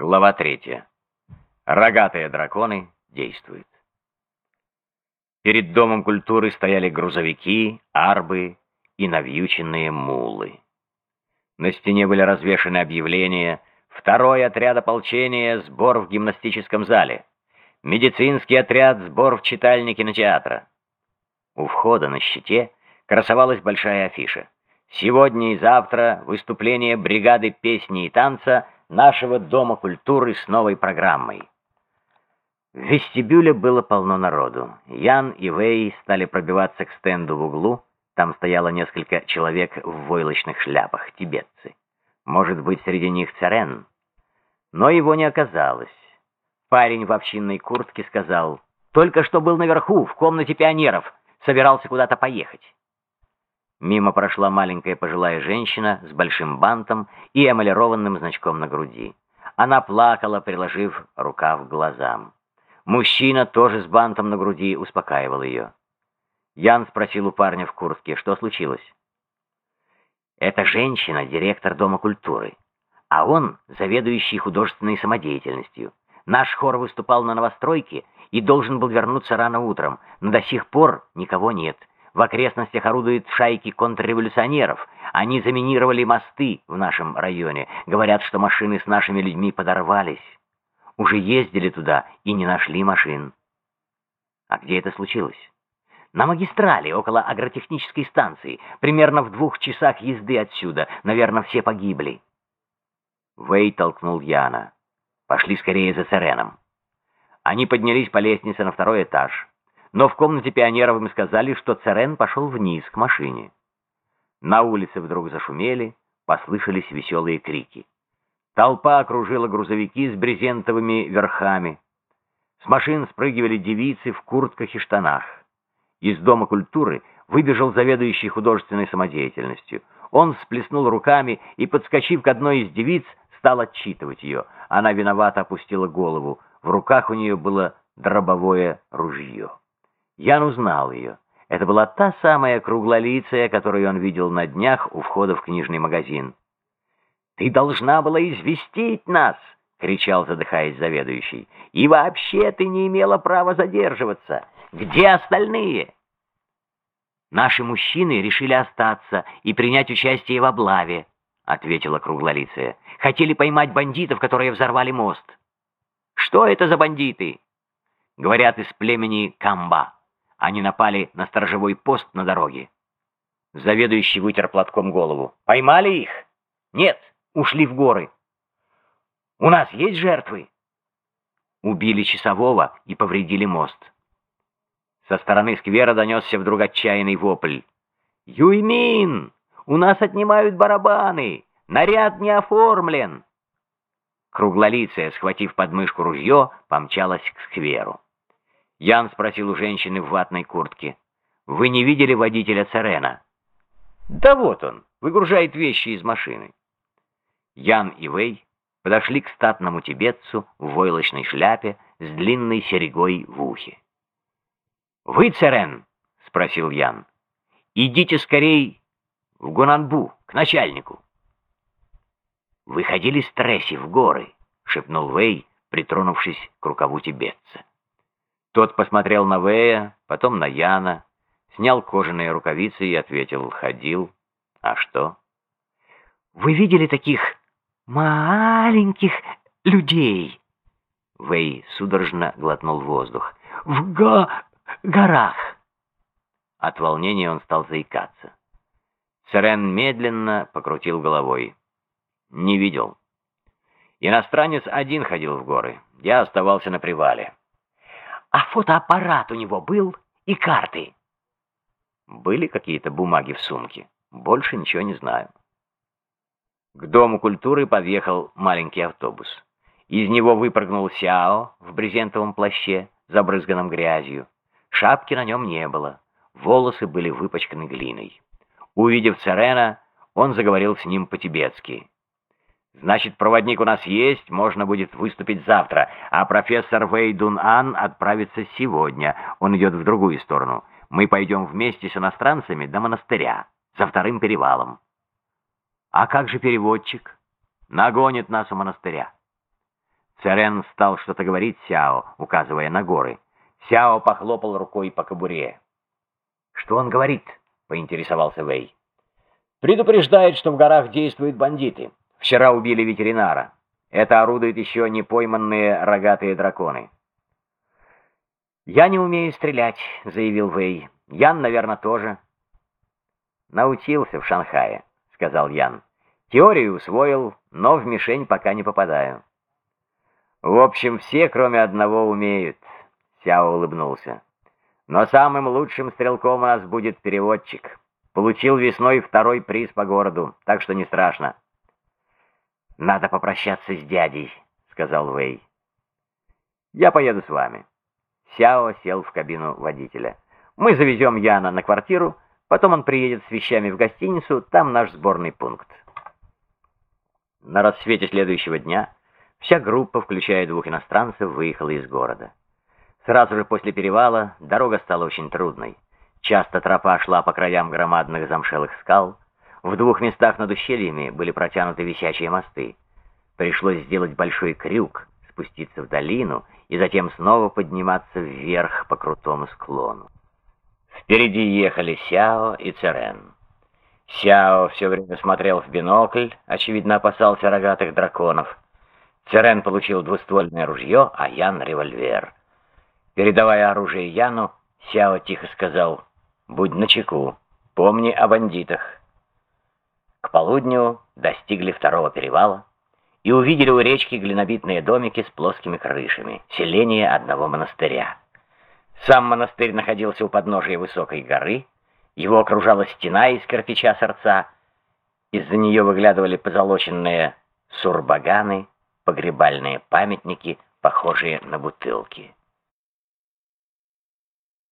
Глава третья. Рогатые драконы действуют. Перед Домом культуры стояли грузовики, арбы и навьюченные мулы. На стене были развешаны объявления «Второй отряд ополчения, сбор в гимнастическом зале», «Медицинский отряд, сбор в читальне кинотеатра». У входа на щите красовалась большая афиша. Сегодня и завтра выступление бригады песни и танца – нашего Дома культуры с новой программой. В вестибюле было полно народу. Ян и Вэй стали пробиваться к стенду в углу. Там стояло несколько человек в войлочных шляпах, тибетцы. Может быть, среди них Царен. Но его не оказалось. Парень в общинной куртке сказал, «Только что был наверху, в комнате пионеров, собирался куда-то поехать». Мимо прошла маленькая пожилая женщина с большим бантом и эмалированным значком на груди. Она плакала, приложив рукав к глазам. Мужчина, тоже с бантом на груди, успокаивал ее. Ян спросил у парня в куртке, что случилось. «Эта женщина — директор Дома культуры, а он — заведующий художественной самодеятельностью. Наш хор выступал на новостройке и должен был вернуться рано утром, но до сих пор никого нет». В окрестностях орудуют шайки контрреволюционеров. Они заминировали мосты в нашем районе. Говорят, что машины с нашими людьми подорвались. Уже ездили туда и не нашли машин. А где это случилось? На магистрали, около агротехнической станции. Примерно в двух часах езды отсюда. Наверное, все погибли. Вей толкнул Яна. Пошли скорее за Сиреном. Они поднялись по лестнице на второй этаж но в комнате пионеров им сказали, что Церен пошел вниз к машине. На улице вдруг зашумели, послышались веселые крики. Толпа окружила грузовики с брезентовыми верхами. С машин спрыгивали девицы в куртках и штанах. Из Дома культуры выбежал заведующий художественной самодеятельностью. Он всплеснул руками и, подскочив к одной из девиц, стал отчитывать ее. Она виновато опустила голову. В руках у нее было дробовое ружье. Ян узнал ее. Это была та самая круглолицая, которую он видел на днях у входа в книжный магазин. «Ты должна была известить нас!» — кричал, задыхаясь заведующий. «И вообще ты не имела права задерживаться! Где остальные?» «Наши мужчины решили остаться и принять участие в облаве», — ответила круглолицая. «Хотели поймать бандитов, которые взорвали мост». «Что это за бандиты?» «Говорят, из племени Камба». Они напали на сторожевой пост на дороге. Заведующий вытер платком голову. «Поймали их?» «Нет, ушли в горы». «У нас есть жертвы?» Убили часового и повредили мост. Со стороны сквера донесся вдруг отчаянный вопль. «Юймин! У нас отнимают барабаны! Наряд не оформлен!» Круглолицая, схватив подмышку ружье, помчалась к скверу. Ян спросил у женщины в ватной куртке. «Вы не видели водителя Церена?» «Да вот он, выгружает вещи из машины». Ян и Вэй подошли к статному тибетцу в войлочной шляпе с длинной серегой в ухе. «Вы Церен?» — спросил Ян. «Идите скорей в Гунанбу, к начальнику». «Вы ходили с Тресси в горы», — шепнул Вэй, притронувшись к рукаву тибетца. Тот посмотрел на Вэя, потом на Яна, снял кожаные рукавицы и ответил «Ходил». «А что?» «Вы видели таких маленьких людей?» Вэй судорожно глотнул воздух. «В го горах!» От волнения он стал заикаться. Сирен медленно покрутил головой. «Не видел. Иностранец один ходил в горы. Я оставался на привале. А фотоаппарат у него был и карты. Были какие-то бумаги в сумке. Больше ничего не знаю. К Дому культуры подъехал маленький автобус. Из него выпрыгнул Сяо в брезентовом плаще, забрызганном грязью. Шапки на нем не было. Волосы были выпачканы глиной. Увидев Церена, он заговорил с ним по-тибетски. Значит, проводник у нас есть, можно будет выступить завтра, а профессор Вэй Дун Ан отправится сегодня. Он идет в другую сторону. Мы пойдем вместе с иностранцами до монастыря, за вторым перевалом. А как же переводчик? Нагонит нас у монастыря. Церен стал что-то говорить Сяо, указывая на горы. Сяо похлопал рукой по кобуре. «Что он говорит?» — поинтересовался Вэй. «Предупреждает, что в горах действуют бандиты. Вчера убили ветеринара. Это орудуют еще не пойманные рогатые драконы». «Я не умею стрелять», — заявил Вэй. «Ян, наверное, тоже». «Научился в Шанхае», — сказал Ян. «Теорию усвоил, но в мишень пока не попадаю». «В общем, все, кроме одного, умеют», — Сяо улыбнулся. «Но самым лучшим стрелком у нас будет переводчик. Получил весной второй приз по городу, так что не страшно». «Надо попрощаться с дядей», — сказал Вэй. «Я поеду с вами». Сяо сел в кабину водителя. «Мы завезем Яна на квартиру, потом он приедет с вещами в гостиницу, там наш сборный пункт». На рассвете следующего дня вся группа, включая двух иностранцев, выехала из города. Сразу же после перевала дорога стала очень трудной. Часто тропа шла по краям громадных замшелых скал, в двух местах над ущельями были протянуты висячие мосты. Пришлось сделать большой крюк, спуститься в долину и затем снова подниматься вверх по крутому склону. Впереди ехали Сяо и Церен. Сяо все время смотрел в бинокль, очевидно опасался рогатых драконов. Церен получил двуствольное ружье, а Ян — револьвер. Передавая оружие Яну, Сяо тихо сказал, «Будь начеку, помни о бандитах». К полудню достигли второго перевала и увидели у речки глинобитные домики с плоскими крышами, селение одного монастыря. Сам монастырь находился у подножия высокой горы, его окружала стена из кирпича сердца, из-за нее выглядывали позолоченные сурбаганы, погребальные памятники, похожие на бутылки.